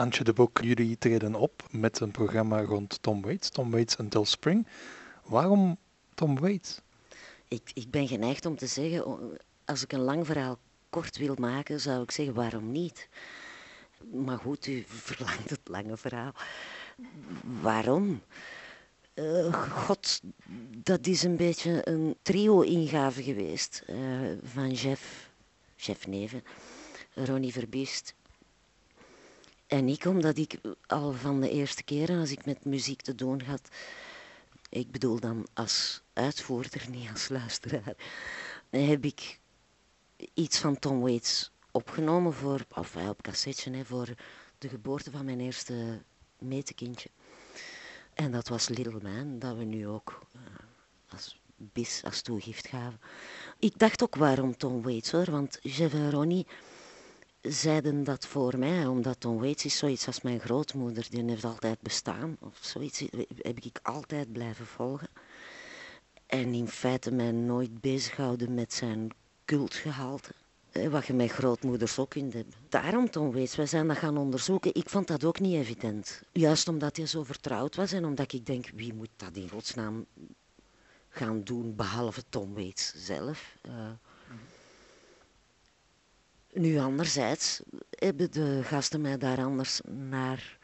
Antje de Boek, jullie treden op met een programma rond Tom Waits, Tom Waits Until Spring. Waarom Tom Waits? Ik, ik ben geneigd om te zeggen, als ik een lang verhaal kort wil maken, zou ik zeggen waarom niet. Maar goed, u verlangt het lange verhaal. Waarom? Uh, God, dat is een beetje een trio-ingave geweest uh, van Jeff, Jeff Neven, Ronnie Verbiest en ik, omdat ik al van de eerste keren als ik met muziek te doen had, ik bedoel dan als uitvoerder, niet als luisteraar, heb ik iets van Tom Waits opgenomen voor, of op cassetje, voor de geboorte van mijn eerste metekindje. En dat was Little Man, dat we nu ook uh, als bis, als toegift gaven. Ik dacht ook waarom Tom Waits hoor, want Jeff en Ronnie zeiden dat voor mij, omdat Tom Waits is zoiets als mijn grootmoeder, die heeft altijd bestaan, of zoiets heb ik altijd blijven volgen. En in feite mij nooit bezighouden met zijn cultgehalte. Wat je met grootmoeders ook kunt hebben. Daarom, Tom Waits, wij zijn dat gaan onderzoeken. Ik vond dat ook niet evident. Juist omdat hij zo vertrouwd was en omdat ik denk, wie moet dat in godsnaam gaan doen, behalve Tom Waits zelf. Uh, nu anderzijds hebben de gasten mij daar anders naar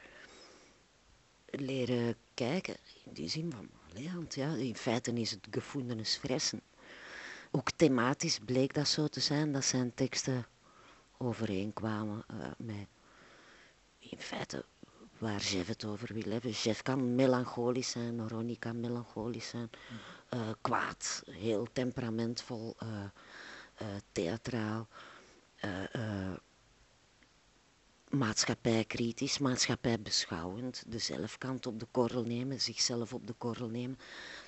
leren kijken. In die zin van, want ja, in feite is het gevoelens fressen. Ook thematisch bleek dat zo te zijn, dat zijn teksten overeenkwamen uh, met, in feite, waar Jeff het over wil hebben. Jeff kan melancholisch zijn, Ronnie kan melancholisch zijn, uh, kwaad, heel temperamentvol, uh, theatraal maatschappijkritisch, maatschappijbeschouwend, de zelfkant op de korrel nemen, zichzelf op de korrel nemen.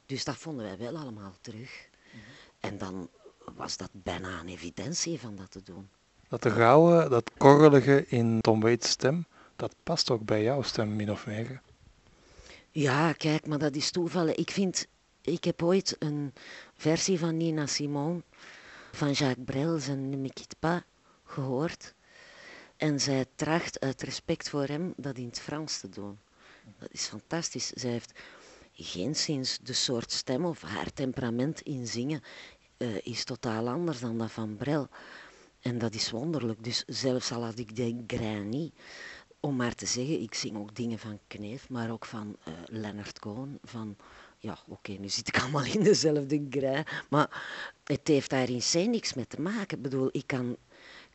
Dus dat vonden wij wel allemaal terug. Mhm. En dan was dat bijna een evidentie van dat te doen. Dat rauwe, dat korrelige in Tom Waits' stem, dat past ook bij jouw stem min of meer. Ja, kijk, maar dat is toevallig. Ik vind, ik heb ooit een versie van Nina Simone van Jacques Brel, zijn pas, gehoord. En zij tracht uit respect voor hem dat in het Frans te doen. Dat is fantastisch. Zij heeft geen sinds de soort stem of haar temperament in zingen uh, is totaal anders dan dat van Brel. En dat is wonderlijk. Dus zelfs al had ik de grain niet, om maar te zeggen, ik zing ook dingen van Kneef, maar ook van uh, Leonard Cohen, van ja, oké, nu zit ik allemaal in dezelfde grij, maar het heeft daar in niks mee te maken. Ik bedoel, ik kan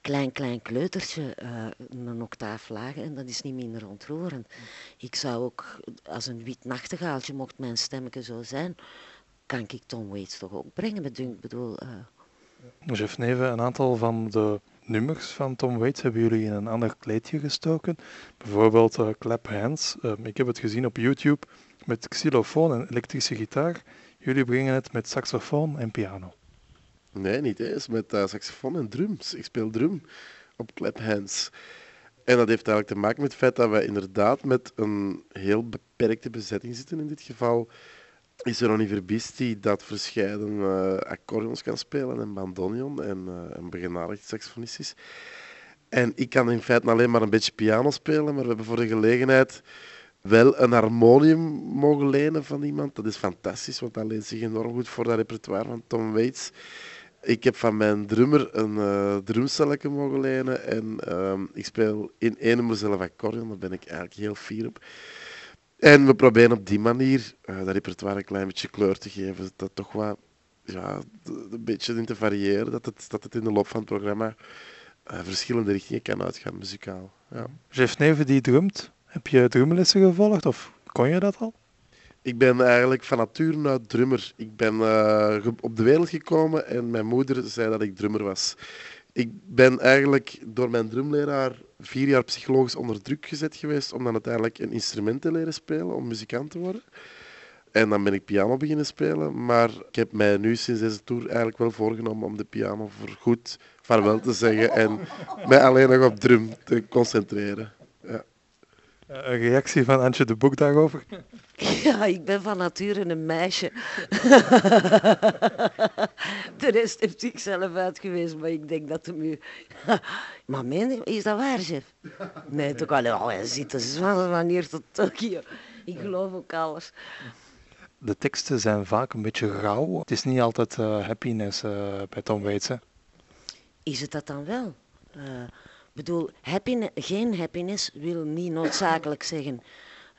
klein, klein kleutertje uh, een octaaf lager en dat is niet minder ontroerend. Ik zou ook, als een wit nachtegaaltje, mocht mijn stemmetje zo zijn, kan ik Tom Waits toch ook brengen. Ik bedoel... Uh... Jeff Neven, een aantal van de nummers van Tom Waits hebben jullie in een ander kleedje gestoken. Bijvoorbeeld uh, Clap Hands. Uh, ik heb het gezien op YouTube met xylofoon en elektrische gitaar. Jullie brengen het met saxofoon en piano. Nee, niet eens. Met uh, saxofoon en drums. Ik speel drum op Clap Hands. En dat heeft eigenlijk te maken met het feit dat wij inderdaad met een heel beperkte bezetting zitten. In dit geval is er Ronnie Verbiest die dat verscheiden uh, kan spelen en bandoneon en uh, een begenadigd saxofonist is. En ik kan in feite alleen maar een beetje piano spelen, maar we hebben voor de gelegenheid wel een harmonium mogen lenen van iemand. Dat is fantastisch, want dat leent zich enorm goed voor dat repertoire van Tom Waits. Ik heb van mijn drummer een uh, drumcelletje mogen lenen en uh, ik speel in één nummer zelf accordeon, daar ben ik eigenlijk heel fier op. En we proberen op die manier uh, dat repertoire een klein beetje kleur te geven, dat toch wat, ja, een beetje in te variëren, dat het, dat het in de loop van het programma uh, verschillende richtingen kan uitgaan, muzikaal. Ja. Jeff Neven die drumt, heb je drumlessen gevolgd of kon je dat al? Ik ben eigenlijk van nature uit drummer. Ik ben uh, op de wereld gekomen en mijn moeder zei dat ik drummer was. Ik ben eigenlijk door mijn drumleraar vier jaar psychologisch onder druk gezet geweest om dan uiteindelijk een instrument te leren spelen, om muzikant te worden. En dan ben ik piano beginnen spelen, maar ik heb mij nu sinds deze tour eigenlijk wel voorgenomen om de piano voor goed vaarwel te zeggen en mij alleen nog op drum te concentreren. Ja. een reactie van Antje de Boek daarover? Ja, ik ben van nature een meisje. de rest heeft ik zelf uitgewezen, maar ik denk dat hem u... maar meen, is dat waar, chef? Nee, toch wel. Oh, hij zit dus van hier tot Tokio. Ik geloof ook alles. De teksten zijn vaak een beetje rauw. Het is niet altijd uh, happiness uh, bij Tom Waits. Hè? Is het dat dan wel? Uh, bedoel, happiness, geen happiness wil niet noodzakelijk zeggen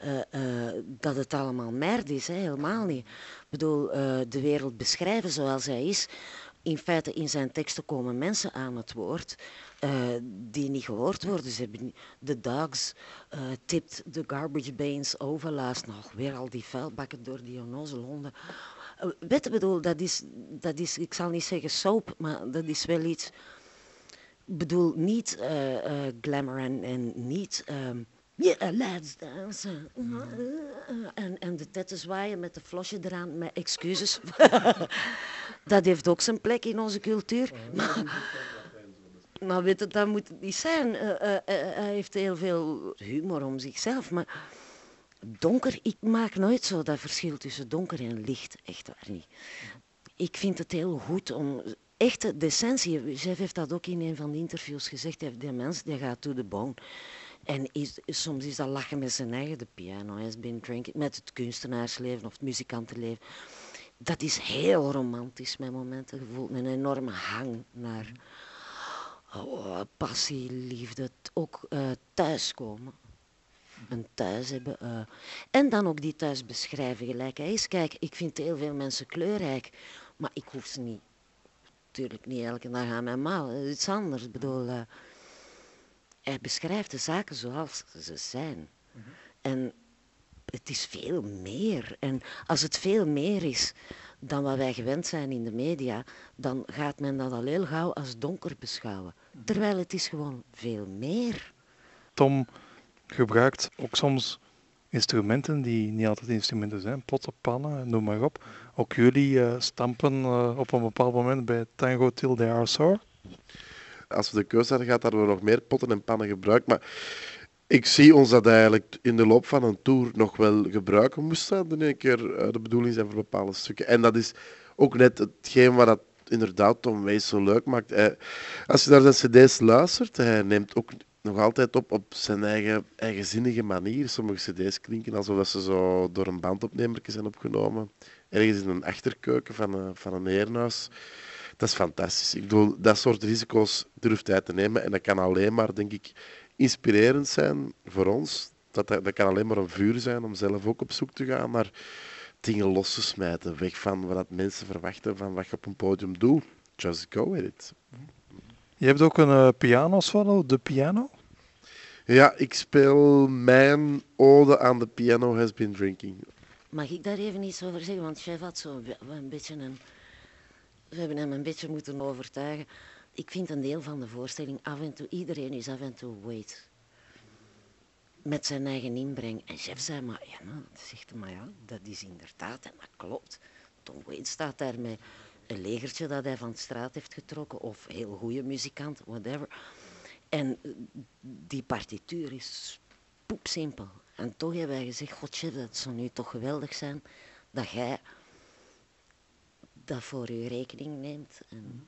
uh, uh, dat het allemaal merd is, hè? helemaal niet. Ik bedoel, uh, de wereld beschrijven zoals hij is. In feite, in zijn teksten komen mensen aan het woord die niet gehoord worden. Ze hebben de dogs tipt de garbage bins over laatst nog. Weer al die vuilbakken door die onnoze Londen. weet je, bedoel, dat is, dat is, ik zal niet zeggen soap, maar dat is wel iets... Ik bedoel, niet glamour en, en niet... Um, ja, let's dance. En, en de tetten zwaaien met de flosje eraan, met excuses. dat heeft ook zijn plek in onze cultuur. Maar, maar weet je, dat moet het niet zijn. Hij heeft heel veel humor om zichzelf, maar donker, ik maak nooit zo dat verschil tussen donker en licht. Echt waar niet. Ik vind het heel goed om echte decentie, Chef heeft dat ook in een van de interviews gezegd, die mens die gaat to the bone. En is, soms is dat lachen met zijn eigen, de piano has been drinking, met het kunstenaarsleven of het muzikantenleven. Dat is heel romantisch met momenten gevoeld, een enorme hang naar oh, passie, liefde, ook uh, thuiskomen. Een thuis hebben. Uh, en dan ook die thuis beschrijven gelijk hij is. Kijk, ik vind heel veel mensen kleurrijk, maar ik hoef ze niet, natuurlijk niet elke dag aan mijn mouw. Dat is iets anders. Ik bedoel, uh, hij beschrijft de zaken zoals ze zijn. Mm -hmm. En het is veel meer. En als het veel meer is dan wat wij gewend zijn in de media, dan gaat men dat al heel gauw als donker beschouwen. Terwijl het is gewoon veel meer. Tom gebruikt ook soms instrumenten die niet altijd instrumenten zijn, potten, pannen, noem maar op. Ook jullie uh, stampen uh, op een bepaald moment bij Tango Till They Are Sore als we de keuze hadden gehad, hadden we nog meer potten en pannen gebruikt. Maar ik zie ons dat eigenlijk in de loop van een tour nog wel gebruiken moesten. Dan een keer eh, de bedoeling zijn voor bepaalde stukken. En dat is ook net hetgeen wat dat inderdaad Tom Waits zo leuk maakt. Als je naar zijn cd's luistert, hij neemt ook nog altijd op op zijn eigen eigenzinnige manier. Sommige cd's klinken alsof ze zo door een bandopnemer zijn opgenomen. Ergens in een achterkeuken van een, van een herenhuis dat is fantastisch. Ik bedoel, dat soort risico's durft hij te nemen. En dat kan alleen maar, denk ik, inspirerend zijn voor ons. Dat, dat, kan alleen maar een vuur zijn om zelf ook op zoek te gaan naar dingen los te smijten. Weg van wat mensen verwachten van wat je op een podium doet. Just go with it. Je hebt ook een uh, piano solo, de piano? Ja, ik speel mijn ode aan de piano has been drinking. Mag ik daar even iets over zeggen? Want chef had zo een beetje een we hebben hem een beetje moeten overtuigen. Ik vind een deel van de voorstelling af en toe, iedereen is af en toe wait. Met zijn eigen inbreng. En chef zei, maar ja, nou, zegt maar ja, dat is inderdaad, en dat klopt. Tom Waits staat daar met legertje dat hij van de straat heeft getrokken, of heel goede muzikant, whatever. En die partituur is poepsimpel. En toch hebben wij gezegd, god chef, dat zou nu toch geweldig zijn dat jij dat voor u rekening neemt. En...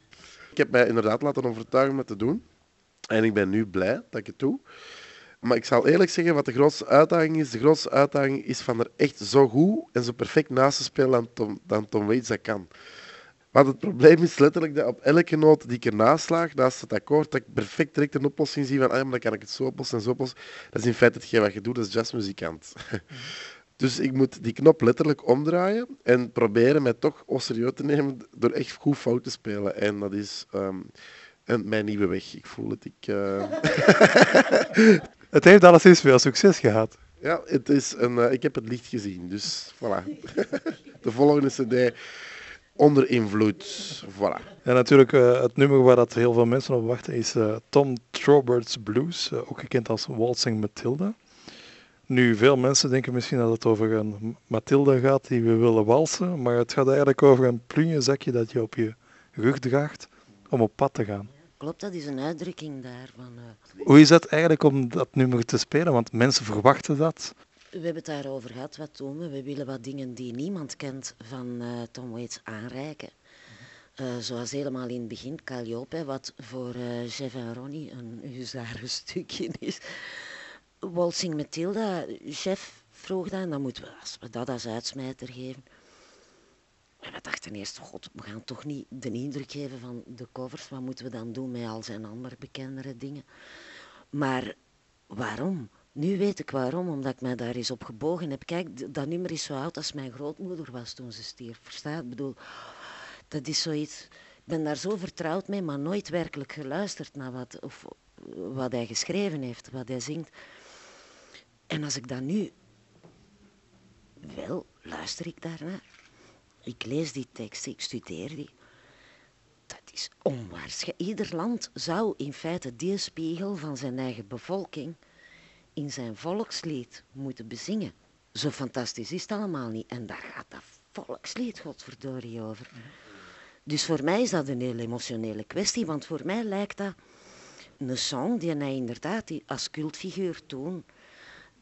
Ik heb mij inderdaad laten overtuigen om het te doen. En ik ben nu blij dat ik het doe. Maar ik zal eerlijk zeggen, wat de grootste uitdaging is, de grootste uitdaging is van er echt zo goed en zo perfect naast te spelen dan Tom, dan Tom Waits dat kan. Want het probleem is letterlijk dat op elke noot die ik ernaast slaag, naast het akkoord, dat ik perfect direct een oplossing zie van, ah, maar dan kan ik het zo oplossen en zo oplossen. Dat is in feite hetgeen wat je doet als jazzmuzikant. Dus ik moet die knop letterlijk omdraaien en proberen mij toch serieus te nemen door echt goed fout te spelen. En dat is um, mijn nieuwe weg. Ik voel het. Ik, uh... het heeft alleszins veel succes gehad. Ja, het is een, uh, ik heb het licht gezien. Dus voilà. De volgende CD onder invloed. Voilà. En natuurlijk, uh, het nummer waar dat heel veel mensen op wachten is Tom Trobert's Blues, ook gekend als Waltzing Matilda. Nu, veel mensen denken misschien dat het over een Mathilde gaat die we willen walsen, maar het gaat eigenlijk over een plunjezakje dat je op je rug draagt om op pad te gaan. Klopt, dat is een uitdrukking daarvan. Hoe is dat eigenlijk om dat nummer te spelen? Want mensen verwachten dat. We hebben het daarover gehad. Wat doen we? We willen wat dingen die niemand kent van uh, Tom Waits aanreiken. Uh, zoals helemaal in het begin Calliope, wat voor uh, Jeff en Ronnie een stukje is. Waltzing Matilda, Chef vroeg dat en dan moeten we, als we dat als uitsmijter geven. En we dachten eerst, god, we gaan toch niet de indruk geven van de covers, wat moeten we dan doen met al zijn andere bekendere dingen. Maar waarom? Nu weet ik waarom, omdat ik mij daar eens op gebogen heb. Kijk, dat nummer is zo oud als mijn grootmoeder was toen ze stierf. Verstaat? Ik bedoel, dat is zoiets... Ik ben daar zo vertrouwd mee, maar nooit werkelijk geluisterd naar wat, of, wat hij geschreven heeft, wat hij zingt. En als ik dat nu... Wel, luister ik daarnaar. Ik lees die tekst, ik studeer die. Dat is onwaarschijnlijk. Ieder land zou in feite die spiegel van zijn eigen bevolking in zijn volkslied moeten bezingen. Zo fantastisch is het allemaal niet. En daar gaat dat volkslied, godverdorie, over. Dus voor mij is dat een heel emotionele kwestie, want voor mij lijkt dat een song die hij inderdaad als cultfiguur toen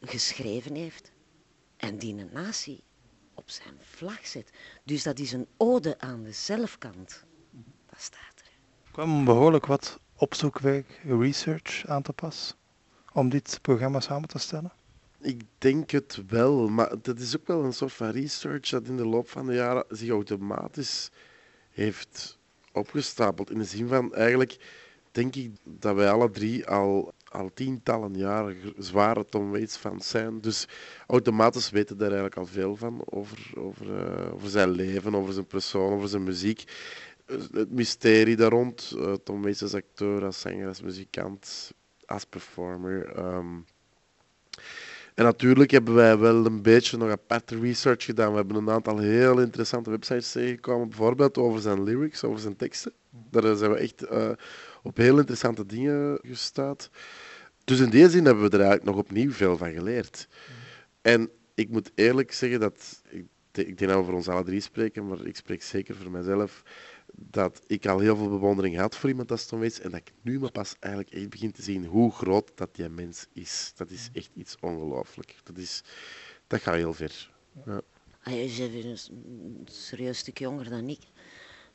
geschreven heeft en die een natie op zijn vlag zet. Dus dat is een ode aan de zelfkant. Dat staat er. Er kwam behoorlijk wat opzoekwerk, research aan te pas om dit programma samen te stellen? Ik denk het wel, maar dat is ook wel een soort van research dat in de loop van de jaren zich automatisch heeft opgestapeld. In de zin van eigenlijk denk ik dat wij alle drie al, al tientallen jaren zware Tom Waits fans zijn. Dus automatisch weten daar eigenlijk al veel van over, over, uh, over zijn leven, over zijn persoon, over zijn muziek. Het mysterie daar rond, uh, Tom Waits als acteur, als zanger, als muzikant, als performer. Um, en natuurlijk hebben wij wel een beetje nog aparte research gedaan. We hebben een aantal heel interessante websites tegengekomen, bijvoorbeeld over zijn lyrics, over zijn teksten. Daar zijn we echt uh, op heel interessante dingen gestaat. Dus in die zin hebben we er eigenlijk nog opnieuw veel van geleerd. En ik moet eerlijk zeggen dat, ik, ik denk dat we voor ons alle drie spreken, maar ik spreek zeker voor mezelf, dat ik al heel veel bewondering had voor iemand als Tom Waits en dat ik nu maar pas eigenlijk echt begin te zien hoe groot dat die mens is. Dat is echt iets ongelooflijk. Dat, is, dat gaat heel ver. Ja. Hij is een serieus stuk jonger dan ik.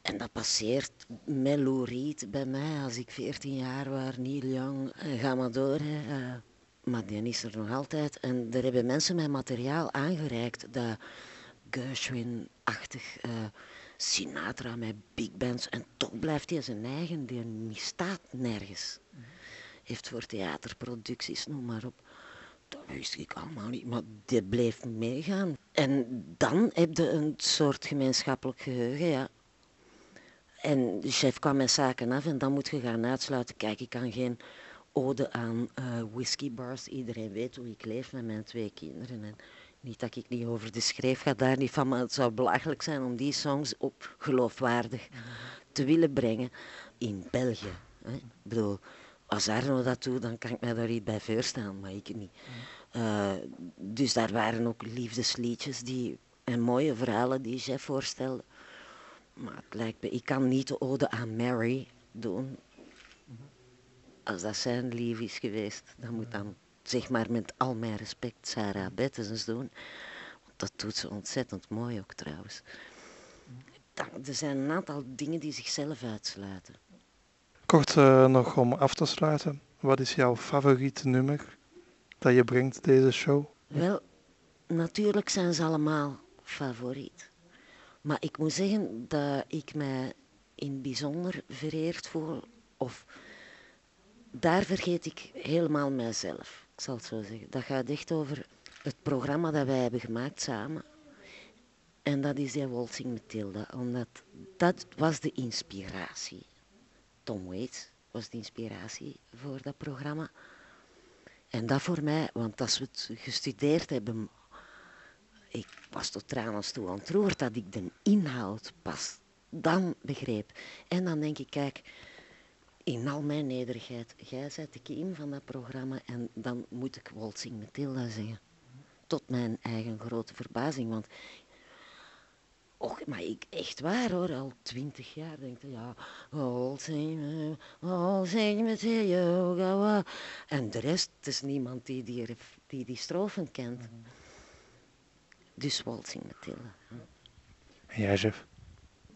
En dat passeert met bij mij als ik 14 jaar was, Neil Young, ga maar door. Hè. Uh, maar die is er nog altijd. En er hebben mensen mijn materiaal aangereikt dat Gershwin-achtig... Uh, Sinatra met big bands. En toch blijft hij zijn eigen, die misstaat nergens. Heeft voor theaterproducties, noem maar op. Dat wist ik allemaal niet, maar die bleef meegaan. En dan heb je een soort gemeenschappelijk geheugen, ja. En de chef kwam met zaken af en dan moet je gaan uitsluiten. Kijk, ik kan geen ode aan uh, whiskybars. Iedereen weet hoe ik leef met mijn twee kinderen. En niet dat ik niet over de schreef ga daar niet van, maar het zou belachelijk zijn om die songs op geloofwaardig te willen brengen in België. Hè. Ik bedoel, als Arno dat doet, dan kan ik mij daar niet bij voorstaan, maar ik niet. Uh, dus daar waren ook liefdesliedjes die, en mooie verhalen die Jeff voorstelde. Maar het lijkt me, ik kan niet de ode aan Mary doen. Als dat zijn lief is geweest, dan moet dan zeg maar met al mijn respect, Sarah Bettens doen. Want dat doet ze ontzettend mooi ook trouwens. er zijn een aantal dingen die zichzelf uitsluiten. Kort uh, nog om af te sluiten. Wat is jouw favoriete nummer dat je brengt deze show? Wel, natuurlijk zijn ze allemaal favoriet. Maar ik moet zeggen dat ik mij in bijzonder vereerd voel. Of daar vergeet ik helemaal mijzelf ik zal het zo zeggen. Dat gaat echt over het programma dat wij hebben gemaakt samen. En dat is die Waltzing Matilda, omdat dat was de inspiratie. Tom Waits was de inspiratie voor dat programma. En dat voor mij, want als we het gestudeerd hebben, ik was tot tranen toe ontroerd dat ik de inhoud pas dan begreep. En dan denk ik, kijk, in al mijn nederigheid, jij bent de kiem van dat programma en dan moet ik Waltzing Matilda zeggen. Tot mijn eigen grote verbazing, want Och, maar ik, echt waar hoor, al twintig jaar denk ik, ja, all same met yoga. En de rest is niemand die die, die, die strofen kent. Dus waltzing Mathilde. En jij, Jeff?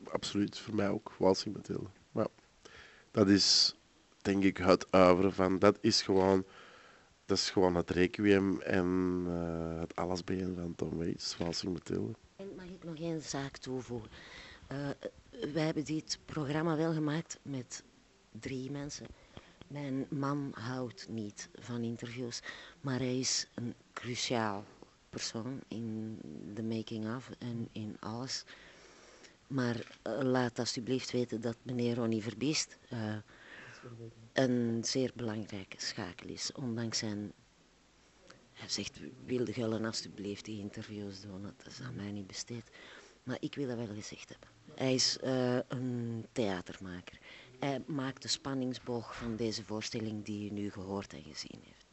Absoluut, voor mij ook. Walsing Mathilde. Dat is, denk ik, het uiveren van... Dat is gewoon... Dat is gewoon het requiem en eh, het allesbeen van Tom Waits, Walsing Mathilde. En mag ik nog één zaak toevoegen? Eh, wij hebben dit programma wel gemaakt met drie mensen. Mijn man houdt niet van interviews, maar hij is een cruciaal persoon in de making-of en in alles. Maar eh, laat alsjeblieft weten dat meneer Ronnie Verbiest eh, een zeer belangrijke schakel is, ondanks zijn hij zegt, wilde Gullen alsjeblieft die interviews doen, dat is aan mij niet besteed. Maar ik wil dat wel gezegd hebben. Hij is eh, een theatermaker. Hij maakt de spanningsboog van deze voorstelling die u nu gehoord en gezien heeft.